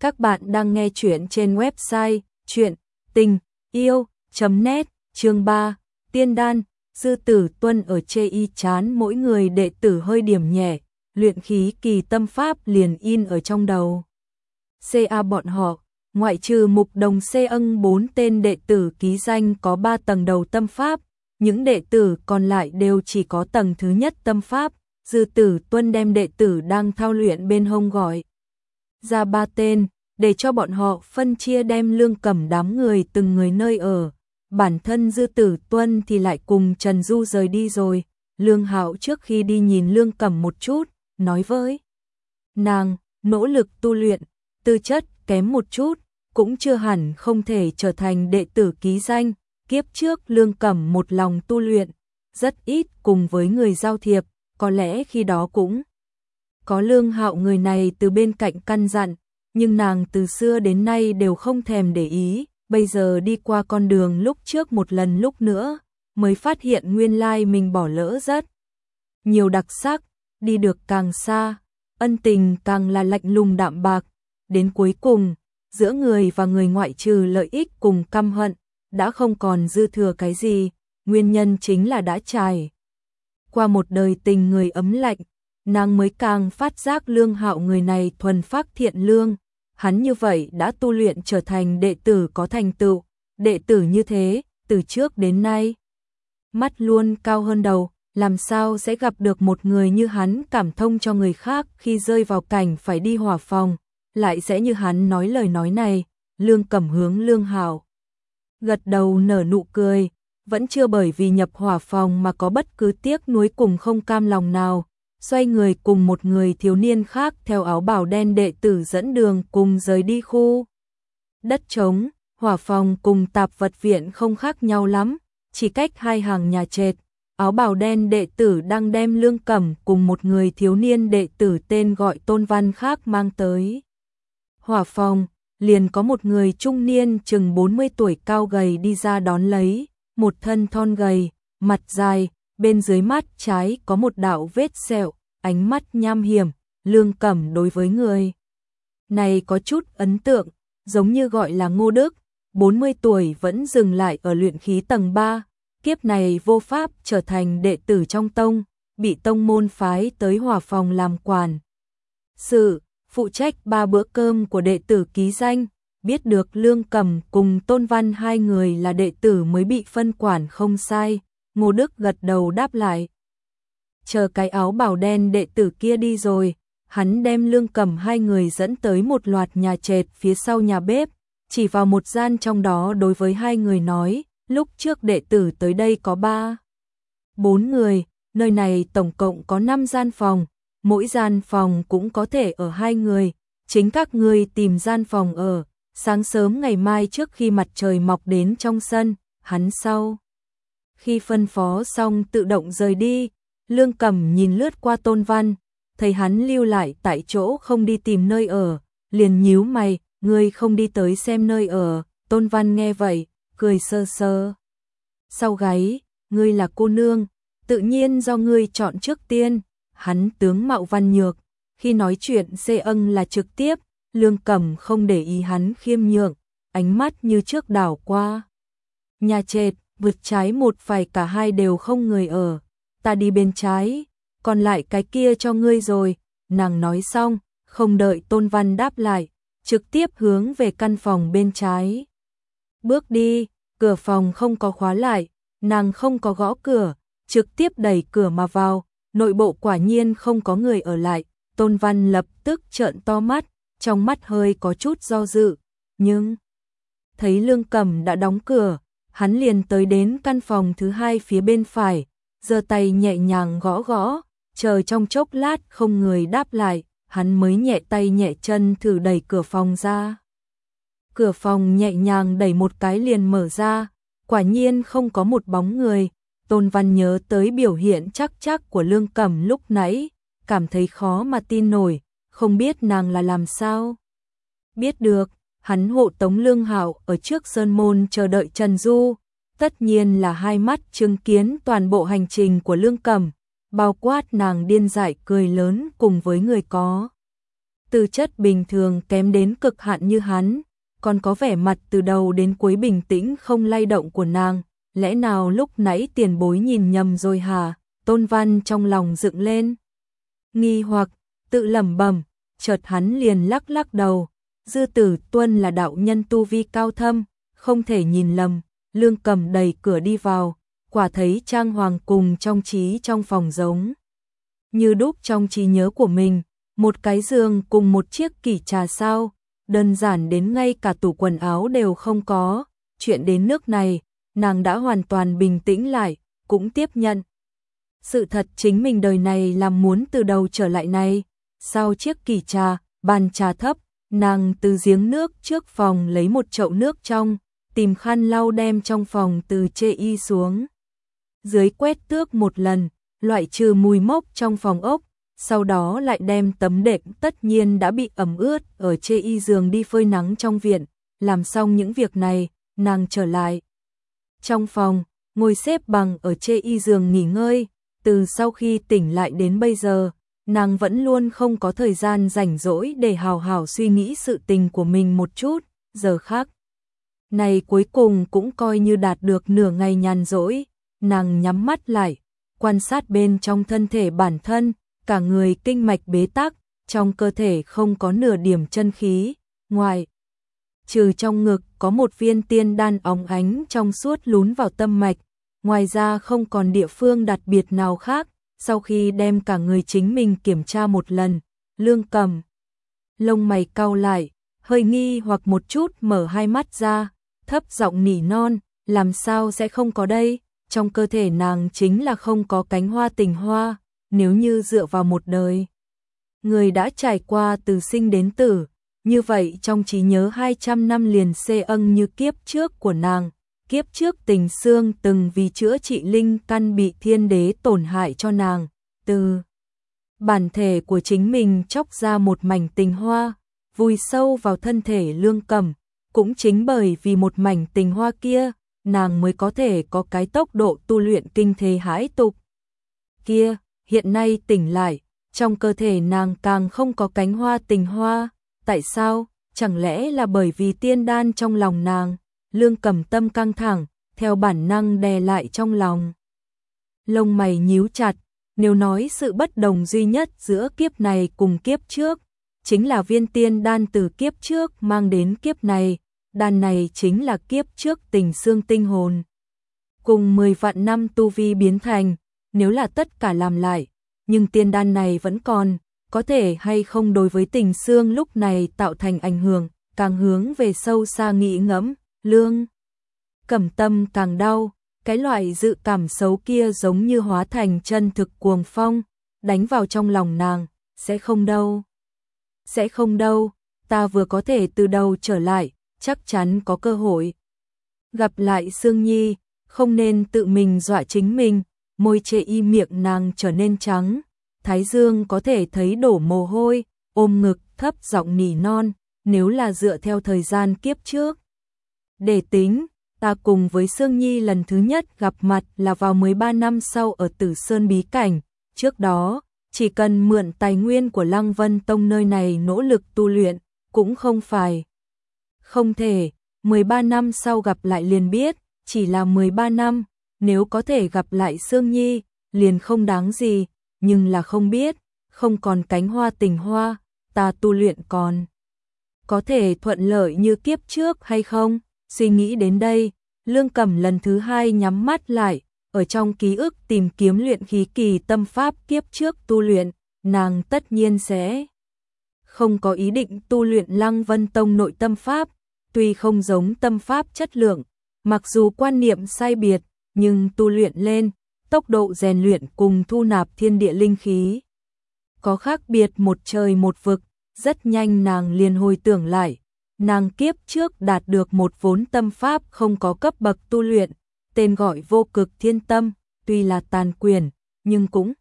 Các bạn đang nghe chuyện trên website chuyện tình yêu.net chương 3 Tiên đan, dư tử tuân ở chê y chán mỗi người đệ tử hơi điểm nhẹ, luyện khí kỳ tâm pháp liền in ở trong đầu. CA bọn họ, ngoại trừ mục đồng xê ân bốn tên đệ tử ký danh có 3 tầng đầu tâm pháp, những đệ tử còn lại đều chỉ có tầng thứ nhất tâm pháp, dư tử tuân đem đệ tử đang thao luyện bên hông gọi. Ra ba tên, để cho bọn họ phân chia đem lương cầm đám người từng người nơi ở. Bản thân dư tử tuân thì lại cùng Trần Du rời đi rồi. Lương Hạo trước khi đi nhìn lương cầm một chút, nói với nàng, nỗ lực tu luyện, tư chất kém một chút, cũng chưa hẳn không thể trở thành đệ tử ký danh. Kiếp trước lương cầm một lòng tu luyện, rất ít cùng với người giao thiệp, có lẽ khi đó cũng có lương hạo người này từ bên cạnh căn dặn, nhưng nàng từ xưa đến nay đều không thèm để ý, bây giờ đi qua con đường lúc trước một lần lúc nữa, mới phát hiện nguyên lai mình bỏ lỡ rất nhiều đặc sắc, đi được càng xa, ân tình càng là lạnh lùng đạm bạc, đến cuối cùng, giữa người và người ngoại trừ lợi ích cùng căm hận, đã không còn dư thừa cái gì, nguyên nhân chính là đã trải qua một đời tình người ấm lạnh, nàng mới càng phát giác lương hạo người này thuần phác thiện lương, hắn như vậy đã tu luyện trở thành đệ tử có thành tựu, đệ tử như thế, từ trước đến nay. Mắt luôn cao hơn đầu, làm sao sẽ gặp được một người như hắn cảm thông cho người khác khi rơi vào cảnh phải đi hỏa phòng, lại sẽ như hắn nói lời nói này, lương cẩm hướng lương hạo. Gật đầu nở nụ cười, vẫn chưa bởi vì nhập hỏa phòng mà có bất cứ tiếc nuối cùng không cam lòng nào, xoay người cùng một người thiếu niên khác theo áo bào đen đệ tử dẫn đường cùng rời đi khu. Đất trống, hỏa phòng cùng tạp vật viện không khác nhau lắm, chỉ cách hai hàng nhà trệt. Áo bào đen đệ tử đang đem lương cẩm cùng một người thiếu niên đệ tử tên gọi tôn văn khác mang tới. Hỏa phòng, liền có một người trung niên chừng 40 tuổi cao gầy đi ra đón lấy, một thân thon gầy, mặt dài, bên dưới mắt trái có một đạo vết sẹo, ánh mắt nham hiểm, lương cẩm đối với người. Này có chút ấn tượng, giống như gọi là ngô đức, 40 tuổi vẫn dừng lại ở luyện khí tầng 3, kiếp này vô pháp trở thành đệ tử trong tông, bị tông môn phái tới hỏa phòng làm quản. Sự, phụ trách ba bữa cơm của đệ tử ký danh, biết được Lương Cầm cùng Tôn Văn hai người là đệ tử mới bị phân quản không sai, Ngô Đức gật đầu đáp lại. Chờ cái áo bảo đen đệ tử kia đi rồi, hắn đem Lương Cầm hai người dẫn tới một loạt nhà trệt phía sau nhà bếp, chỉ vào một gian trong đó đối với hai người nói, lúc trước đệ tử tới đây có ba, bốn người, nơi này tổng cộng có năm gian phòng, mỗi gian phòng cũng có thể ở hai người, chính các ngươi tìm gian phòng ở, sáng sớm ngày mai trước khi mặt trời mọc đến trong sân, hắn sau. Khi phân phó xong tự động rời đi, Lương Cầm nhìn lướt qua Tôn Văn, thấy hắn lưu lại tại chỗ không đi tìm nơi ở, liền nhíu mày, ngươi không đi tới xem nơi ở, Tôn Văn nghe vậy, cười sơ sơ. Sau gáy, ngươi là cô nương, tự nhiên do ngươi chọn trước tiên, hắn tướng mạo văn nhược, khi nói chuyện xê ân là trực tiếp, Lương Cẩm không để ý hắn khiêm nhượng, ánh mắt như trước đảo qua. Nhà trệt, vượt trái một phải cả hai đều không người ở, ta đi bên trái, còn lại cái kia cho ngươi rồi, nàng nói xong, không đợi Tôn Văn đáp lại, trực tiếp hướng về căn phòng bên trái. Bước đi, cửa phòng không có khóa lại, nàng không có gõ cửa, trực tiếp đẩy cửa mà vào, nội bộ quả nhiên không có người ở lại, Tôn Văn lập tức trợn to mắt, trong mắt hơi có chút do dự, nhưng thấy Lương Cầm đã đóng cửa, hắn liền tới đến căn phòng thứ hai phía bên phải, giơ tay nhẹ nhàng gõ gõ, chờ trong chốc lát không người đáp lại, hắn mới nhẹ tay nhẹ chân thử đẩy cửa phòng ra. Cửa phòng nhẹ nhàng đẩy một cái liền mở ra, quả nhiên không có một bóng người. Tôn Văn nhớ tới biểu hiện chắc chắc của Lương Cẩm lúc nãy, cảm thấy khó mà tin nổi, không biết nàng là làm sao. Biết được, hắn hộ tống lương hạo ở trước sơn môn chờ đợi Trần Du, tất nhiên là hai mắt chứng kiến toàn bộ hành trình của lương cầm, bao quát nàng điên dại cười lớn cùng với người có. tư chất bình thường kém đến cực hạn như hắn, còn có vẻ mặt từ đầu đến cuối bình tĩnh không lay động của nàng, lẽ nào lúc nãy tiền bối nhìn nhầm rồi hả? Tôn Văn trong lòng dựng lên. Nghi hoặc, tự lẩm bẩm, chợt hắn liền lắc lắc đầu, Dư Tử Tuân là đạo nhân tu vi cao thâm, không thể nhìn lầm, Lương Cầm đẩy cửa đi vào, quả thấy Trang Hoàng cùng trong trí trong phòng giống. Như đúc trong trí nhớ của mình, một cái giường cùng một chiếc kỷ trà sao, đơn giản đến ngay cả tủ quần áo đều không có, chuyện đến nước này, nàng đã hoàn toàn bình tĩnh lại, cũng tiếp nhận. Sự thật chính mình đời này làm muốn từ đầu trở lại này, sau chiếc kỷ trà, bàn trà thấp, nàng từ giếng nước trước phòng lấy một chậu nước trong, tìm khăn lau đem trong phòng từ chê y xuống. Dưới quét tước một lần, loại trừ mùi mốc trong phòng ốc, sau đó lại đem tấm đệm tất nhiên đã bị ẩm ướt ở chê y giường đi phơi nắng trong viện, làm xong những việc này, nàng trở lại. Trong phòng, ngồi xếp bằng ở chê y giường nghỉ ngơi, từ sau khi tỉnh lại đến bây giờ, nàng vẫn luôn không có thời gian rảnh rỗi để hào hào suy nghĩ sự tình của mình một chút, giờ khác. Này cuối cùng cũng coi như đạt được nửa ngày nhàn rỗi, nàng nhắm mắt lại, quan sát bên trong thân thể bản thân, cả người kinh mạch bế tắc, trong cơ thể không có nửa điểm chân khí, ngoài trừ trong ngực có một viên tiên đan óng ánh trong suốt lún vào tâm mạch, ngoài ra không còn địa phương đặc biệt nào khác, sau khi đem cả người chính mình kiểm tra một lần, lương cầm. Lông mày cau lại, hơi nghi hoặc một chút mở hai mắt ra, thấp giọng nỉ non, làm sao sẽ không có đây, trong cơ thể nàng chính là không có cánh hoa tình hoa, nếu như dựa vào một đời. Người đã trải qua từ sinh đến tử, như vậy trong trí nhớ 200 năm liền xê ân như kiếp trước của nàng, kiếp trước tình xương từng vì chữa trị linh căn bị thiên đế tổn hại cho nàng, từ bản thể của chính mình chóc ra một mảnh tình hoa, vùi sâu vào thân thể lương cầm, cũng chính bởi vì một mảnh tình hoa kia, nàng mới có thể có cái tốc độ tu luyện kinh thế hãi tục. Kia, hiện nay tỉnh lại, trong cơ thể nàng càng không có cánh hoa tình hoa, tại sao? Chẳng lẽ là bởi vì tiên đan trong lòng nàng? Lương cầm tâm căng thẳng, theo bản năng đè lại trong lòng. Lông mày nhíu chặt, nếu nói sự bất đồng duy nhất giữa kiếp này cùng kiếp trước, chính là viên tiên đan từ kiếp trước mang đến kiếp này, đan này chính là kiếp trước tình xương tinh hồn. Cùng 10 vạn năm tu vi biến thành, nếu là tất cả làm lại, nhưng tiên đan này vẫn còn, có thể hay không đối với tình xương lúc này tạo thành ảnh hưởng, càng hướng về sâu xa nghĩ ngẫm, lương. Cẩm tâm càng đau, cái loại dự cảm xấu kia giống như hóa thành chân thực cuồng phong, đánh vào trong lòng nàng, sẽ không đâu. Sẽ không đâu, ta vừa có thể từ đầu trở lại, chắc chắn có cơ hội. Gặp lại Sương Nhi, không nên tự mình dọa chính mình, môi chê y miệng nàng trở nên trắng, Thái Dương có thể thấy đổ mồ hôi, ôm ngực thấp giọng nỉ non, nếu là dựa theo thời gian kiếp trước. Để tính, ta cùng với Sương Nhi lần thứ nhất gặp mặt là vào 13 năm sau ở Tử Sơn Bí Cảnh, trước đó, chỉ cần mượn tài nguyên của Lăng Vân Tông nơi này nỗ lực tu luyện, cũng không phải. Không thể, 13 năm sau gặp lại liền biết, chỉ là 13 năm, nếu có thể gặp lại Sương Nhi, liền không đáng gì, nhưng là không biết, không còn cánh hoa tình hoa, ta tu luyện còn. Có thể thuận lợi như kiếp trước hay không? Suy nghĩ đến đây, Lương Cẩm lần thứ hai nhắm mắt lại, ở trong ký ức tìm kiếm luyện khí kỳ tâm pháp kiếp trước tu luyện, nàng tất nhiên sẽ không có ý định tu luyện Lăng Vân Tông nội tâm pháp, tuy không giống tâm pháp chất lượng, mặc dù quan niệm sai biệt, nhưng tu luyện lên, tốc độ rèn luyện cùng thu nạp thiên địa linh khí. Có khác biệt một trời một vực, rất nhanh nàng liền hồi tưởng lại, nàng kiếp trước đạt được một vốn tâm pháp không có cấp bậc tu luyện, tên gọi vô cực thiên tâm, tuy là tàn quyền, nhưng cũng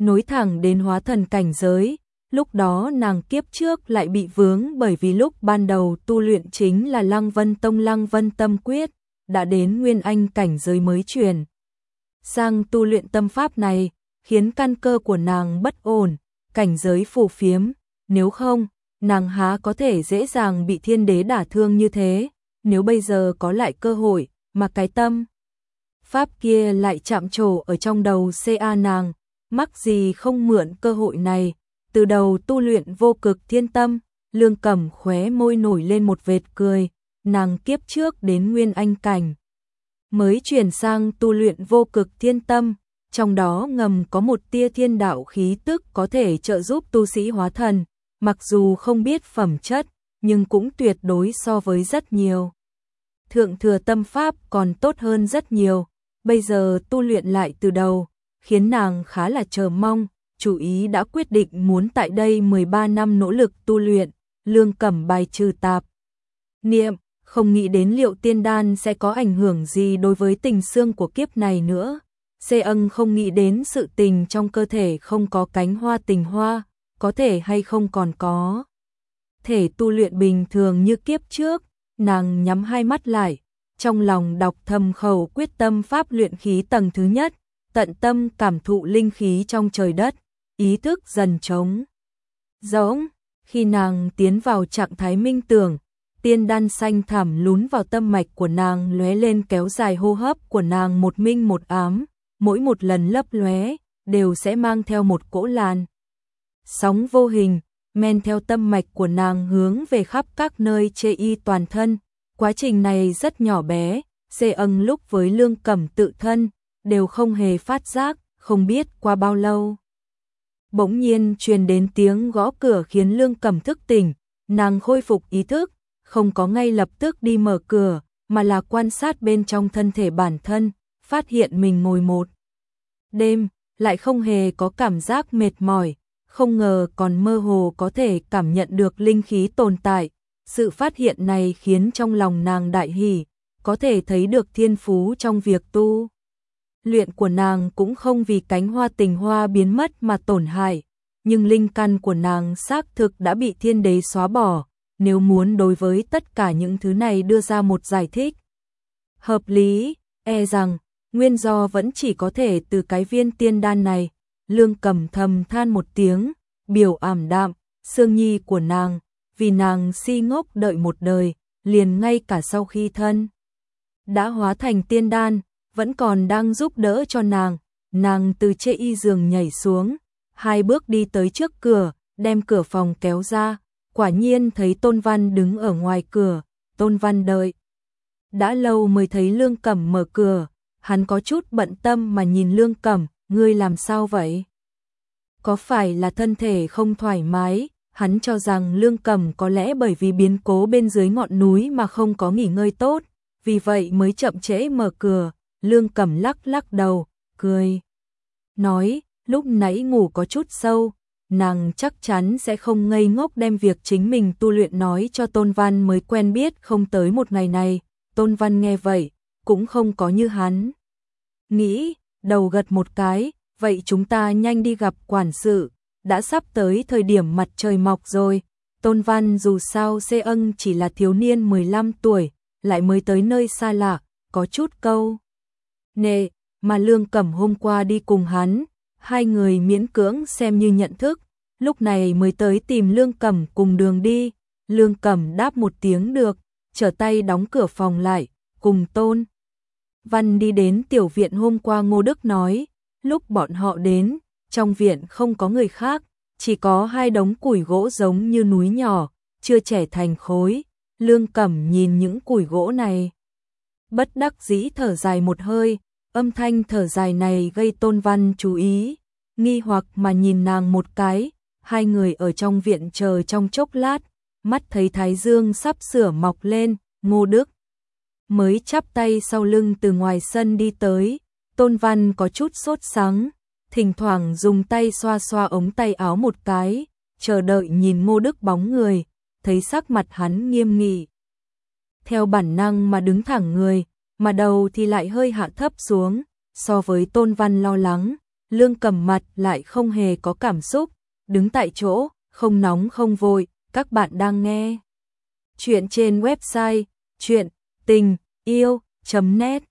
nối thẳng đến hóa thần cảnh giới. Lúc đó nàng kiếp trước lại bị vướng bởi vì lúc ban đầu tu luyện chính là Lăng Vân Tông Lăng Vân Tâm Quyết, đã đến Nguyên Anh cảnh giới mới truyền sang tu luyện tâm pháp này, khiến căn cơ của nàng bất ổn, cảnh giới phù phiếm, nếu không, nàng há có thể dễ dàng bị thiên đế đả thương như thế, nếu bây giờ có lại cơ hội, mà cái tâm. Pháp kia lại chạm trổ ở trong đầu CA nàng, mắc gì không mượn cơ hội này, từ đầu tu luyện vô cực thiên tâm, lương cẩm khóe môi nổi lên một vệt cười, nàng kiếp trước đến nguyên anh cảnh. Mới chuyển sang tu luyện vô cực thiên tâm, trong đó ngầm có một tia thiên đạo khí tức có thể trợ giúp tu sĩ hóa thần, mặc dù không biết phẩm chất, nhưng cũng tuyệt đối so với rất nhiều. Thượng thừa tâm pháp còn tốt hơn rất nhiều, bây giờ tu luyện lại từ đầu, khiến nàng khá là chờ mong, chủ ý đã quyết định muốn tại đây 13 năm nỗ lực tu luyện, lương cẩm bài trừ tạp. Niệm, không nghĩ đến liệu tiên đan sẽ có ảnh hưởng gì đối với tình xương của kiếp này nữa. Xê ân không nghĩ đến sự tình trong cơ thể không có cánh hoa tình hoa, có thể hay không còn có. Thể tu luyện bình thường như kiếp trước, nàng nhắm hai mắt lại, trong lòng đọc thầm khẩu quyết tâm pháp luyện khí tầng thứ nhất, tận tâm cảm thụ linh khí trong trời đất, ý thức dần trống. Giống, khi nàng tiến vào trạng thái minh tưởng, tiên đan xanh thảm lún vào tâm mạch của nàng lóe lên kéo dài hô hấp của nàng một minh một ám, mỗi một lần lấp lóe đều sẽ mang theo một cỗ làn. Sóng vô hình, men theo tâm mạch của nàng hướng về khắp các nơi chê y toàn thân. Quá trình này rất nhỏ bé, dê ân lúc với lương cẩm tự thân, đều không hề phát giác, không biết qua bao lâu. Bỗng nhiên truyền đến tiếng gõ cửa khiến lương cẩm thức tỉnh, nàng khôi phục ý thức, không có ngay lập tức đi mở cửa, mà là quan sát bên trong thân thể bản thân, phát hiện mình ngồi một đêm, lại không hề có cảm giác mệt mỏi, không ngờ còn mơ hồ có thể cảm nhận được linh khí tồn tại. Sự phát hiện này khiến trong lòng nàng đại hỉ, có thể thấy được thiên phú trong việc tu. Luyện của nàng cũng không vì cánh hoa tình hoa biến mất mà tổn hại, nhưng linh căn của nàng xác thực đã bị thiên đế xóa bỏ, nếu muốn đối với tất cả những thứ này đưa ra một giải thích. Hợp lý, e rằng, nguyên do vẫn chỉ có thể từ cái viên tiên đan này. Lương cầm thầm than một tiếng, biểu ảm đạm, sương nhi của nàng, vì nàng si ngốc đợi một đời, liền ngay cả sau khi thân. Đã hóa thành tiên đan, vẫn còn đang giúp đỡ cho nàng, nàng từ chê y giường nhảy xuống, hai bước đi tới trước cửa, đem cửa phòng kéo ra, quả nhiên thấy Tôn Văn đứng ở ngoài cửa, Tôn Văn đợi. Đã lâu mới thấy Lương Cẩm mở cửa, hắn có chút bận tâm mà nhìn Lương Cẩm, ngươi làm sao vậy? Có phải là thân thể không thoải mái? Hắn cho rằng Lương Cẩm có lẽ bởi vì biến cố bên dưới ngọn núi mà không có nghỉ ngơi tốt, vì vậy mới chậm trễ mở cửa. Lương Cẩm lắc lắc đầu, cười. Nói, lúc nãy ngủ có chút sâu, nàng chắc chắn sẽ không ngây ngốc đem việc chính mình tu luyện nói cho Tôn Văn mới quen biết không tới một ngày này. Tôn Văn nghe vậy, cũng không có như hắn. Nghĩ, đầu gật một cái, vậy chúng ta nhanh đi gặp quản sự, đã sắp tới thời điểm mặt trời mọc rồi. Tôn Văn dù sao Xê ân chỉ là thiếu niên 15 tuổi, lại mới tới nơi xa lạ, có chút câu. Nệ, mà Lương Cẩm hôm qua đi cùng hắn, hai người miễn cưỡng xem như nhận thức, lúc này mới tới tìm Lương Cẩm cùng đường đi. Lương Cẩm đáp một tiếng được, trở tay đóng cửa phòng lại, cùng Tôn. Văn đi đến tiểu viện hôm qua Ngô Đức nói, lúc bọn họ đến, trong viện không có người khác, chỉ có hai đống củi gỗ giống như núi nhỏ, chưa trẻ thành khối. Lương Cẩm nhìn những củi gỗ này. Bất đắc dĩ thở dài một hơi, âm thanh thở dài này gây tôn văn chú ý, nghi hoặc mà nhìn nàng một cái, hai người ở trong viện chờ trong chốc lát, mắt thấy Thái Dương sắp sửa mọc lên, ngô đức. Mới chắp tay sau lưng từ ngoài sân đi tới, tôn văn có chút sốt sắng, thỉnh thoảng dùng tay xoa xoa ống tay áo một cái, chờ đợi nhìn ngô đức bóng người, thấy sắc mặt hắn nghiêm nghị. Theo bản năng mà đứng thẳng người, mà đầu thì lại hơi hạ thấp xuống, so với tôn văn lo lắng, lương cầm mặt lại không hề có cảm xúc, đứng tại chỗ, không nóng không vội, các bạn đang nghe. Chuyện trên website chuyện tình yêu.net